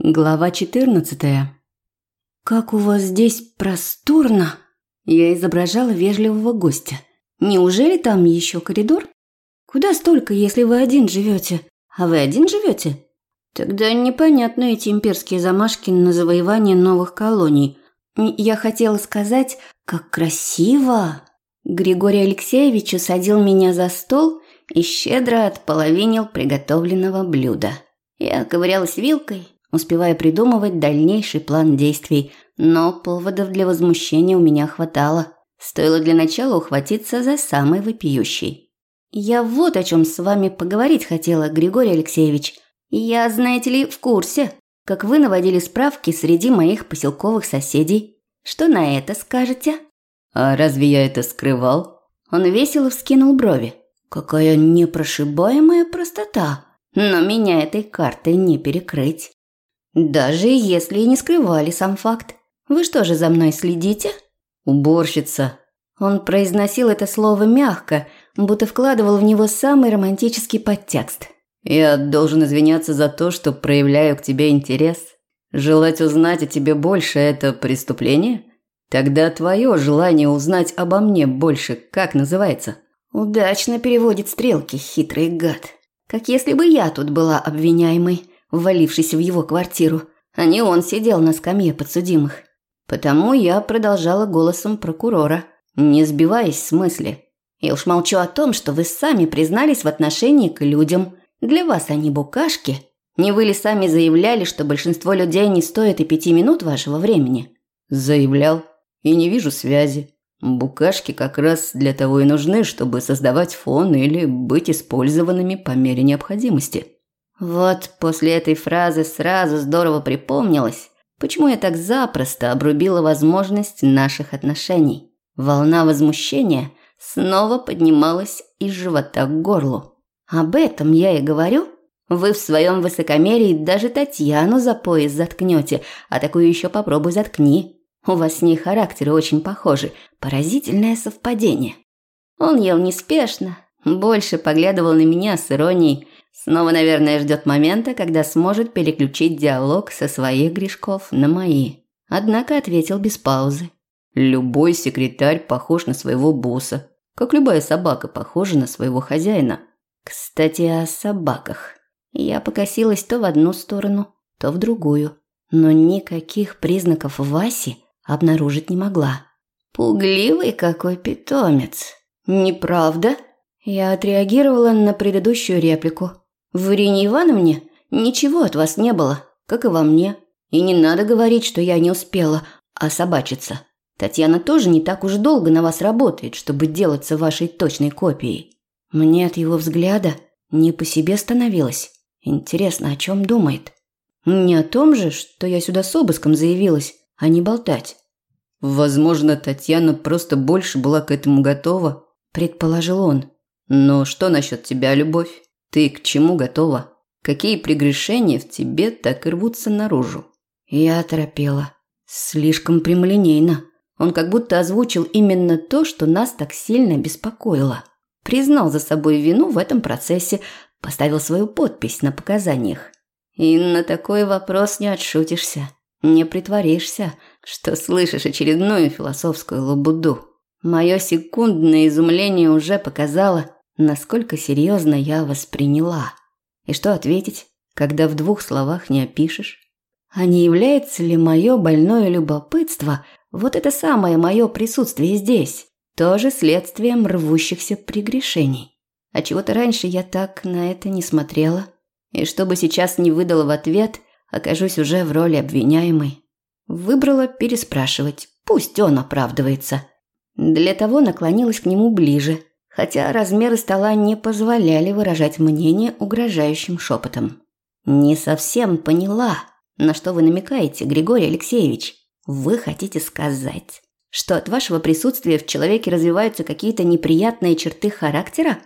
Глава 14. Как у вас здесь просторно. Я изображала вежливого гостя. Неужели там еще коридор? Куда столько, если вы один живете? А вы один живете? Тогда непонятны эти имперские замашки на завоевание новых колоний. Я хотела сказать, как красиво. Григорий Алексеевич усадил меня за стол и щедро отполовинил приготовленного блюда. Я ковырялась вилкой, успевая придумывать дальнейший план действий, но поводов для возмущения у меня хватало. Стоило для начала ухватиться за самый вопиющий. «Я вот о чем с вами поговорить хотела, Григорий Алексеевич. Я, знаете ли, в курсе, как вы наводили справки среди моих поселковых соседей. Что на это скажете?» «А разве я это скрывал?» Он весело вскинул брови. «Какая непрошибаемая простота! Но меня этой картой не перекрыть. Даже если и не скрывали сам факт. Вы что же за мной следите? Уборщица. Он произносил это слово мягко, будто вкладывал в него самый романтический подтекст. Я должен извиняться за то, что проявляю к тебе интерес. Желать узнать о тебе больше – это преступление? Тогда твое желание узнать обо мне больше как называется? Удачно переводит стрелки, хитрый гад. Как если бы я тут была обвиняемой ввалившийся в его квартиру, а не он сидел на скамье подсудимых. Потому я продолжала голосом прокурора, не сбиваясь с мысли. Я уж молчу о том, что вы сами признались в отношении к людям. Для вас они букашки. Не вы ли сами заявляли, что большинство людей не стоит и пяти минут вашего времени? Заявлял. И не вижу связи. Букашки как раз для того и нужны, чтобы создавать фон или быть использованными по мере необходимости. Вот после этой фразы сразу здорово припомнилось, почему я так запросто обрубила возможность наших отношений. Волна возмущения снова поднималась из живота к горлу. Об этом я и говорю. Вы в своем высокомерии даже Татьяну за пояс заткнете, а такую еще попробуй заткни. У вас с ней характеры очень похожи. Поразительное совпадение. Он ел неспешно, больше поглядывал на меня с иронией, Снова, наверное, ждет момента, когда сможет переключить диалог со своих грешков на мои. Однако ответил без паузы. Любой секретарь похож на своего босса, как любая собака похожа на своего хозяина. Кстати, о собаках. Я покосилась то в одну сторону, то в другую, но никаких признаков Васи обнаружить не могла. Пугливый какой питомец. Неправда? Я отреагировала на предыдущую реплику. В Ирине Ивановне ничего от вас не было, как и во мне. И не надо говорить, что я не успела, а собачиться. Татьяна тоже не так уж долго на вас работает, чтобы делаться вашей точной копией. Мне от его взгляда не по себе становилось. Интересно, о чем думает? Не о том же, что я сюда с обыском заявилась, а не болтать. Возможно, Татьяна просто больше была к этому готова, предположил он. Но что насчет тебя, любовь? Ты к чему готова? Какие прегрешения в тебе так и рвутся наружу? Я оторопела. Слишком прямолинейно. Он как будто озвучил именно то, что нас так сильно беспокоило. Признал за собой вину в этом процессе, поставил свою подпись на показаниях. И на такой вопрос не отшутишься. Не притворишься, что слышишь очередную философскую лабуду. Мое секундное изумление уже показало, насколько серьезно я восприняла. И что ответить, когда в двух словах не опишешь? А не является ли мое больное любопытство, вот это самое мое присутствие здесь, тоже следствием рвущихся прегрешений? А чего-то раньше я так на это не смотрела. И чтобы сейчас не выдала в ответ, окажусь уже в роли обвиняемой. Выбрала переспрашивать, пусть он оправдывается. Для того наклонилась к нему ближе – хотя размеры стола не позволяли выражать мнение угрожающим шепотом. «Не совсем поняла, на что вы намекаете, Григорий Алексеевич. Вы хотите сказать, что от вашего присутствия в человеке развиваются какие-то неприятные черты характера?»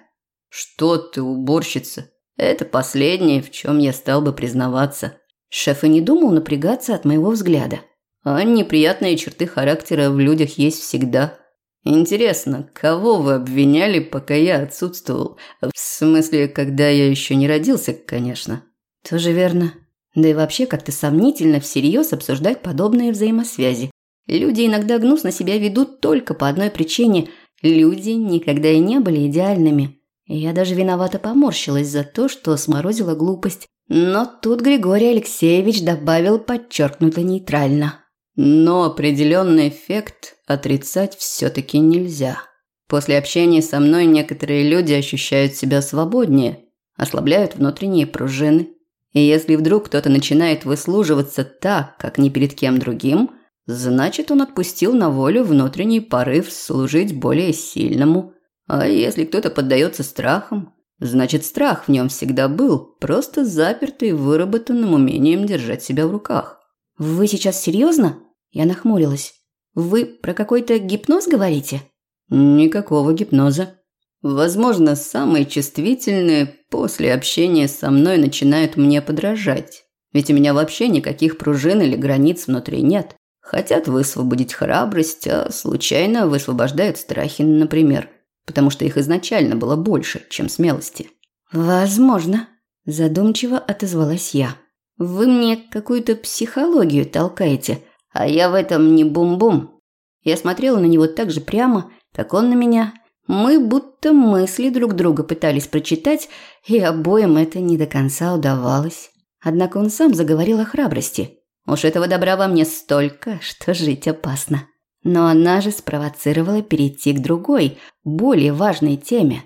«Что ты, уборщица? Это последнее, в чем я стал бы признаваться». Шеф и не думал напрягаться от моего взгляда. «А неприятные черты характера в людях есть всегда». Интересно, кого вы обвиняли, пока я отсутствовал? В смысле, когда я еще не родился, конечно. Тоже верно. Да и вообще как-то сомнительно всерьез обсуждать подобные взаимосвязи. Люди иногда гнусно себя ведут только по одной причине – люди никогда и не были идеальными. Я даже виновато поморщилась за то, что сморозила глупость. Но тут Григорий Алексеевич добавил подчеркнуто нейтрально. Но определенный эффект отрицать все-таки нельзя. После общения со мной некоторые люди ощущают себя свободнее, ослабляют внутренние пружины. И если вдруг кто-то начинает выслуживаться так, как ни перед кем другим, значит он отпустил на волю внутренний порыв служить более сильному. А если кто-то поддается страхам, значит страх в нем всегда был, просто запертый выработанным умением держать себя в руках. «Вы сейчас серьезно?» Я нахмурилась. «Вы про какой-то гипноз говорите?» «Никакого гипноза. Возможно, самые чувствительные после общения со мной начинают мне подражать. Ведь у меня вообще никаких пружин или границ внутри нет. Хотят высвободить храбрость, а случайно высвобождают страхи, например, потому что их изначально было больше, чем смелости. «Возможно», – задумчиво отозвалась я. «Вы мне какую-то психологию толкаете, а я в этом не бум-бум». Я смотрела на него так же прямо, как он на меня, мы будто мысли друг друга пытались прочитать, и обоим это не до конца удавалось. Однако он сам заговорил о храбрости. Уж этого добра во мне столько, что жить опасно. Но она же спровоцировала перейти к другой, более важной теме.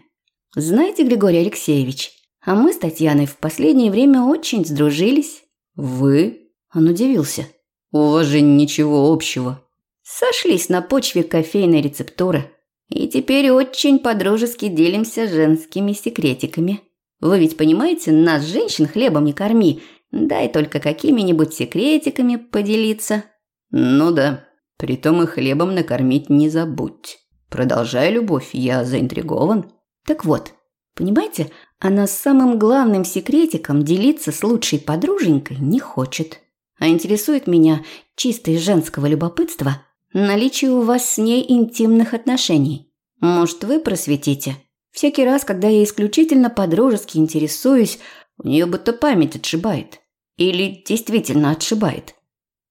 Знаете, Григорий Алексеевич, а мы с Татьяной в последнее время очень сдружились. Вы? Он удивился. У вас же ничего общего. Сошлись на почве кофейной рецептуры. И теперь очень по-дружески делимся женскими секретиками. Вы ведь понимаете, нас, женщин, хлебом не корми. Дай только какими-нибудь секретиками поделиться. Ну да, притом и хлебом накормить не забудь. Продолжай, любовь, я заинтригован. Так вот, понимаете, она с самым главным секретиком делиться с лучшей подруженькой не хочет. А интересует меня чисто из женского любопытства наличие у вас с ней интимных отношений. Может, вы просветите? Всякий раз, когда я исключительно по-дружески интересуюсь, у нее будто память отшибает. Или действительно отшибает.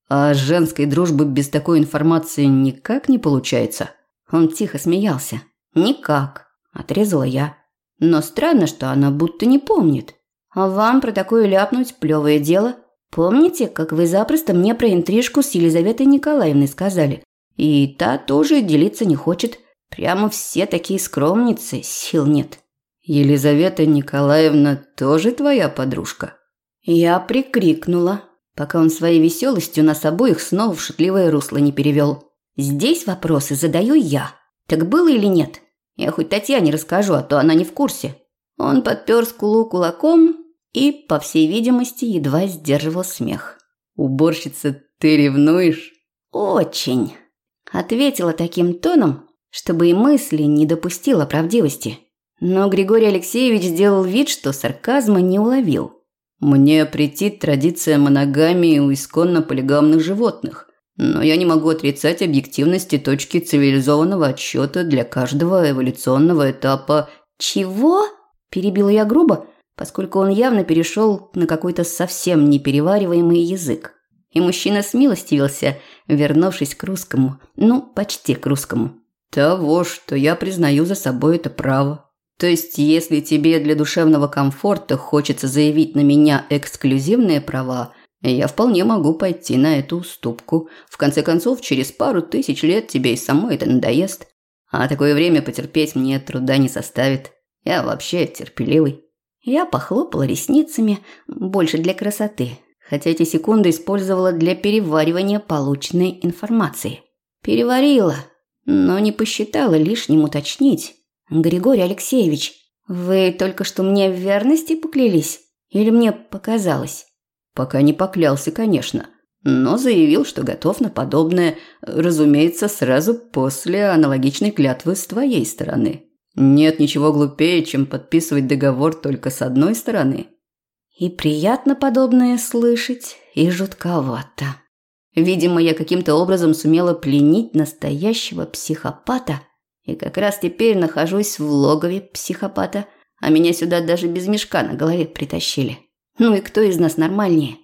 А женской дружбы без такой информации никак не получается. Он тихо смеялся. Никак, отрезала я. Но странно, что она будто не помнит. А вам про такое ляпнуть плевое дело? Помните, как вы запросто мне про интрижку с Елизаветой Николаевной сказали? И та тоже делиться не хочет. Прямо все такие скромницы, сил нет. Елизавета Николаевна тоже твоя подружка? Я прикрикнула, пока он своей веселостью нас обоих снова в шутливое русло не перевел. Здесь вопросы задаю я. Так было или нет? Я хоть Татьяне расскажу, а то она не в курсе. Он подпер скулу кулаком и, по всей видимости, едва сдерживал смех. «Уборщица, ты ревнуешь?» «Очень» ответила таким тоном, чтобы и мысли не допустила правдивости. Но Григорий Алексеевич сделал вид, что сарказма не уловил. «Мне претит традиция моногамии у исконно полигамных животных, но я не могу отрицать объективности точки цивилизованного отсчета для каждого эволюционного этапа». «Чего?» – перебила я грубо, поскольку он явно перешел на какой-то совсем неперевариваемый язык. И мужчина смилостивился, вернувшись к русскому, ну, почти к русскому. «Того, что я признаю за собой это право. То есть, если тебе для душевного комфорта хочется заявить на меня эксклюзивные права, я вполне могу пойти на эту уступку. В конце концов, через пару тысяч лет тебе и самой это надоест. А такое время потерпеть мне труда не составит. Я вообще терпеливый». Я похлопала ресницами, больше для красоты, хотя эти секунды использовала для переваривания полученной информации. Переварила, но не посчитала лишним уточнить. «Григорий Алексеевич, вы только что мне в верности поклялись? Или мне показалось?» «Пока не поклялся, конечно, но заявил, что готов на подобное, разумеется, сразу после аналогичной клятвы с твоей стороны. Нет ничего глупее, чем подписывать договор только с одной стороны, и приятно подобное слышать, и жутковато. Видимо, я каким-то образом сумела пленить настоящего психопата, и как раз теперь нахожусь в логове психопата, а меня сюда даже без мешка на голове притащили. Ну и кто из нас нормальнее?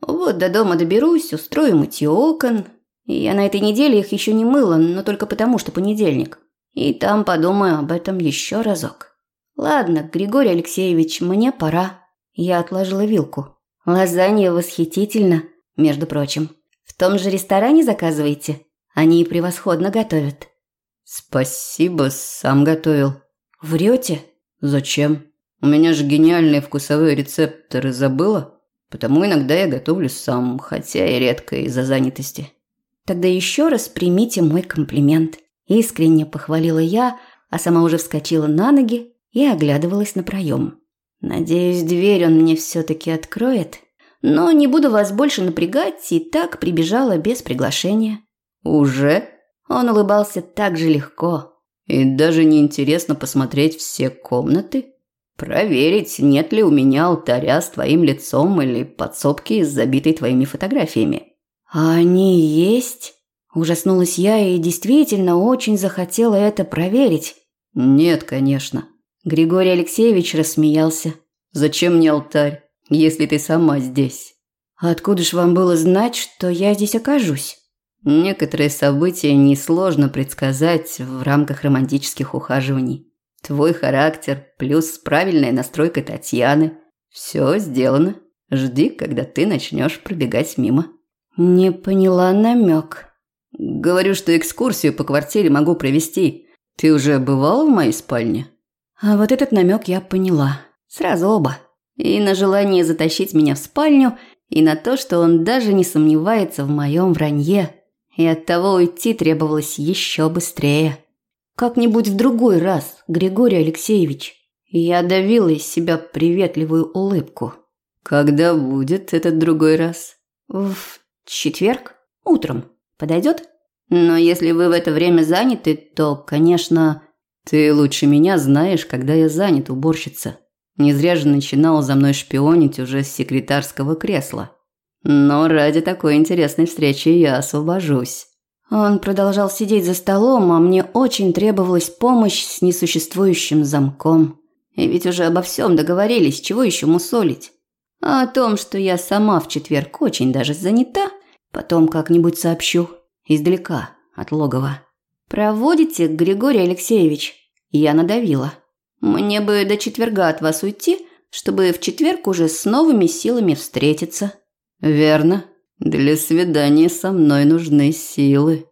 Вот до дома доберусь, устрою мытье окон. Я на этой неделе их еще не мыла, но только потому, что понедельник. И там подумаю об этом еще разок. Ладно, Григорий Алексеевич, мне пора. Я отложила вилку. Лазанья восхитительно, между прочим. В том же ресторане заказываете? Они превосходно готовят. Спасибо, сам готовил. Врете? Зачем? У меня же гениальные вкусовые рецепторы забыла, потому иногда я готовлю сам, хотя и редко из-за занятости. Тогда еще раз примите мой комплимент. Искренне похвалила я, а сама уже вскочила на ноги и оглядывалась на проем. Надеюсь, дверь он мне все-таки откроет. Но не буду вас больше напрягать, и так прибежала без приглашения. Уже? Он улыбался так же легко. И даже не интересно посмотреть все комнаты? Проверить, нет ли у меня алтаря с твоим лицом или подсобки с забитой твоими фотографиями. А они есть? Ужаснулась я и действительно очень захотела это проверить. Нет, конечно. Григорий Алексеевич рассмеялся. Зачем мне алтарь, если ты сама здесь? Откуда ж вам было знать, что я здесь окажусь? Некоторые события несложно предсказать в рамках романтических ухаживаний. Твой характер плюс правильная настройка Татьяны. Все сделано. Жди, когда ты начнешь пробегать мимо. Не поняла намек. Говорю, что экскурсию по квартире могу провести. Ты уже бывала в моей спальне? А вот этот намек я поняла. Сразу оба. И на желание затащить меня в спальню, и на то, что он даже не сомневается в моем вранье. И от того уйти требовалось еще быстрее. Как-нибудь в другой раз, Григорий Алексеевич. Я давила из себя приветливую улыбку. Когда будет этот другой раз? В четверг? Утром. Подойдет? Но если вы в это время заняты, то, конечно... Ты лучше меня знаешь, когда я занят, уборщица. Не зря же начинал за мной шпионить уже с секретарского кресла. Но ради такой интересной встречи я освобожусь. Он продолжал сидеть за столом, а мне очень требовалась помощь с несуществующим замком. И ведь уже обо всем договорились, чего еще мусолить. А о том, что я сама в четверг очень даже занята, потом как-нибудь сообщу. Издалека, от логова. «Проводите, Григорий Алексеевич?» Я надавила. «Мне бы до четверга от вас уйти, чтобы в четверг уже с новыми силами встретиться». «Верно», для свидания со мной нужны силы.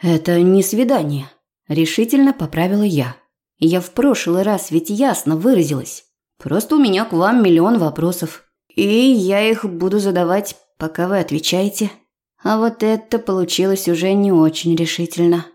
Это не свидание, решительно поправила я. Я в прошлый раз ведь ясно выразилась. Просто у меня к вам миллион вопросов, и я их буду задавать, пока вы отвечаете. А вот это получилось уже не очень решительно.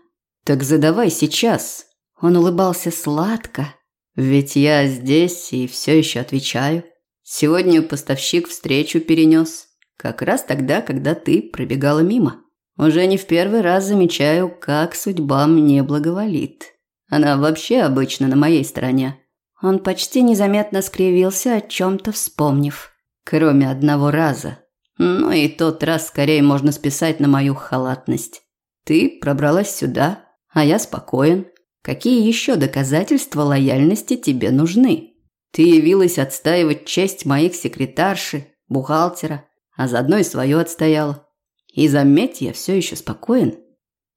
Так задавай сейчас. Он улыбался сладко. Ведь я здесь и все еще отвечаю. Сегодня поставщик встречу перенес. Как раз тогда, когда ты пробегала мимо. Уже не в первый раз замечаю, как судьба мне благоволит. Она вообще обычно на моей стороне. Он почти незаметно скривился, о чем-то вспомнив. Кроме одного раза. Ну и тот раз скорее можно списать на мою халатность. Ты пробралась сюда, а я спокоен. Какие еще доказательства лояльности тебе нужны? Ты явилась отстаивать честь моих секретарши, бухгалтера, а заодно и свое отстоял. И заметь, я все еще спокоен.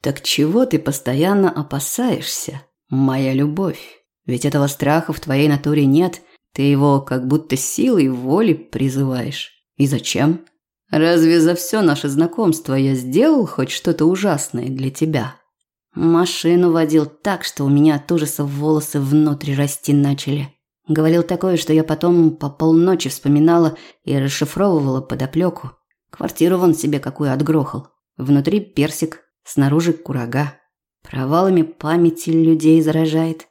Так чего ты постоянно опасаешься, моя любовь? Ведь этого страха в твоей натуре нет, ты его как будто силой воли призываешь. И зачем? Разве за все наше знакомство я сделал хоть что-то ужасное для тебя? Машину водил так, что у меня от ужаса волосы внутри расти начали. Говорил такое, что я потом по полночи вспоминала и расшифровывала подоплеку. Квартиру вон себе какую отгрохал. Внутри персик, снаружи курага. Провалами памяти людей заражает.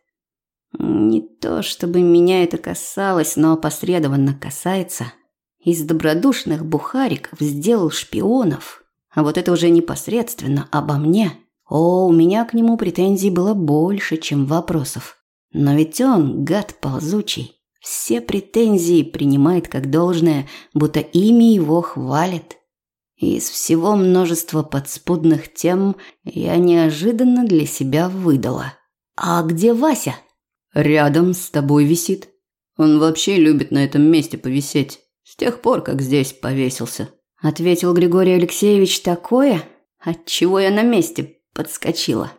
Не то, чтобы меня это касалось, но опосредованно касается. Из добродушных бухариков сделал шпионов. А вот это уже непосредственно обо мне. О, у меня к нему претензий было больше, чем вопросов. Но ведь он, гад ползучий, все претензии принимает как должное, будто ими его хвалит. Из всего множества подспудных тем я неожиданно для себя выдала. «А где Вася?» «Рядом с тобой висит. Он вообще любит на этом месте повисеть. С тех пор, как здесь повесился. ответил Григорий Алексеевич такое, от чего я на месте подскочила.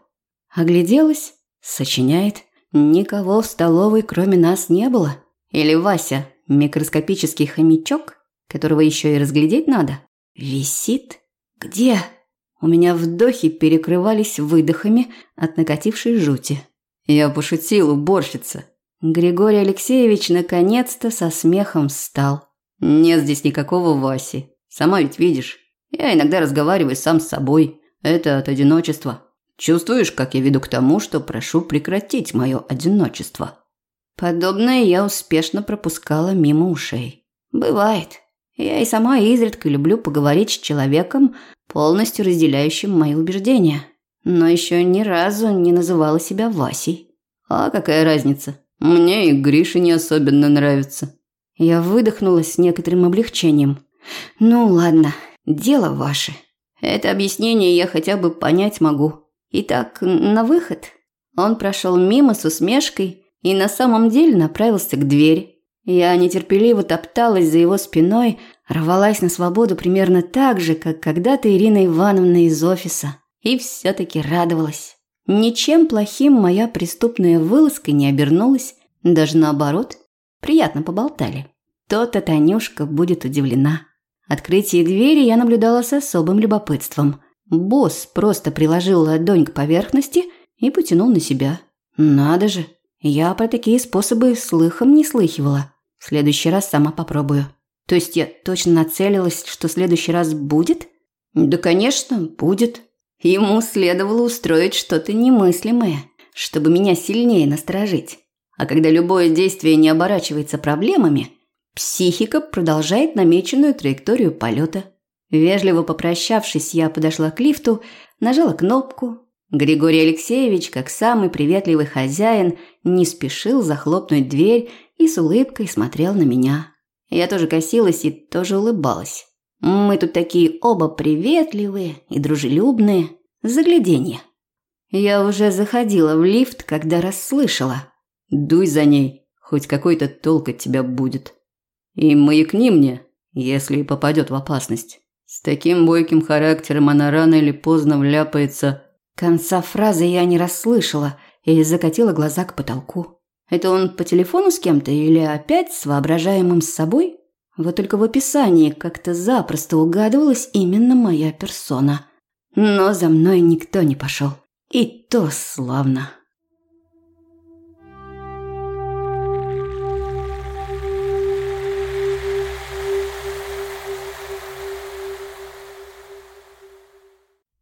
Огляделась, сочиняет. Никого в столовой, кроме нас, не было. Или Вася, микроскопический хомячок, которого еще и разглядеть надо, висит? Где? У меня вдохи перекрывались выдохами от накатившей жути. Я пошутил, уборщица. Григорий Алексеевич наконец-то со смехом встал. Нет здесь никакого Васи. Сама ведь видишь. Я иногда разговариваю сам с собой. Это от одиночества. Чувствуешь, как я веду к тому, что прошу прекратить мое одиночество? Подобное я успешно пропускала мимо ушей. Бывает. Я и сама изредка люблю поговорить с человеком, полностью разделяющим мои убеждения. Но еще ни разу не называла себя Васей. А какая разница? Мне и Гриша не особенно нравится. Я выдохнула с некоторым облегчением. Ну ладно, дело ваше. Это объяснение я хотя бы понять могу. Итак, на выход. Он прошел мимо с усмешкой и на самом деле направился к двери. Я нетерпеливо топталась за его спиной, рвалась на свободу примерно так же, как когда-то Ирина Ивановна из офиса. И все-таки радовалась. Ничем плохим моя преступная вылазка не обернулась, даже наоборот, приятно поболтали. То-то Танюшка будет удивлена. Открытие двери я наблюдала с особым любопытством. Босс просто приложил ладонь к поверхности и потянул на себя. Надо же, я про такие способы слыхом не слыхивала. В следующий раз сама попробую. То есть я точно нацелилась, что в следующий раз будет? Да, конечно, будет. Ему следовало устроить что-то немыслимое, чтобы меня сильнее насторожить. А когда любое действие не оборачивается проблемами, психика продолжает намеченную траекторию полета. Вежливо попрощавшись, я подошла к лифту, нажала кнопку. Григорий Алексеевич, как самый приветливый хозяин, не спешил захлопнуть дверь и с улыбкой смотрел на меня. Я тоже косилась и тоже улыбалась. Мы тут такие оба приветливые и дружелюбные. Загляденье. Я уже заходила в лифт, когда расслышала. «Дуй за ней, хоть какой-то толк от тебя будет. И маякни мне, если попадет в опасность. С таким бойким характером она рано или поздно вляпается». Конца фразы я не расслышала и закатила глаза к потолку. Это он по телефону с кем-то или опять с воображаемым с собой? Вот только в описании как-то запросто угадывалась именно моя персона. Но за мной никто не пошел. И то славно.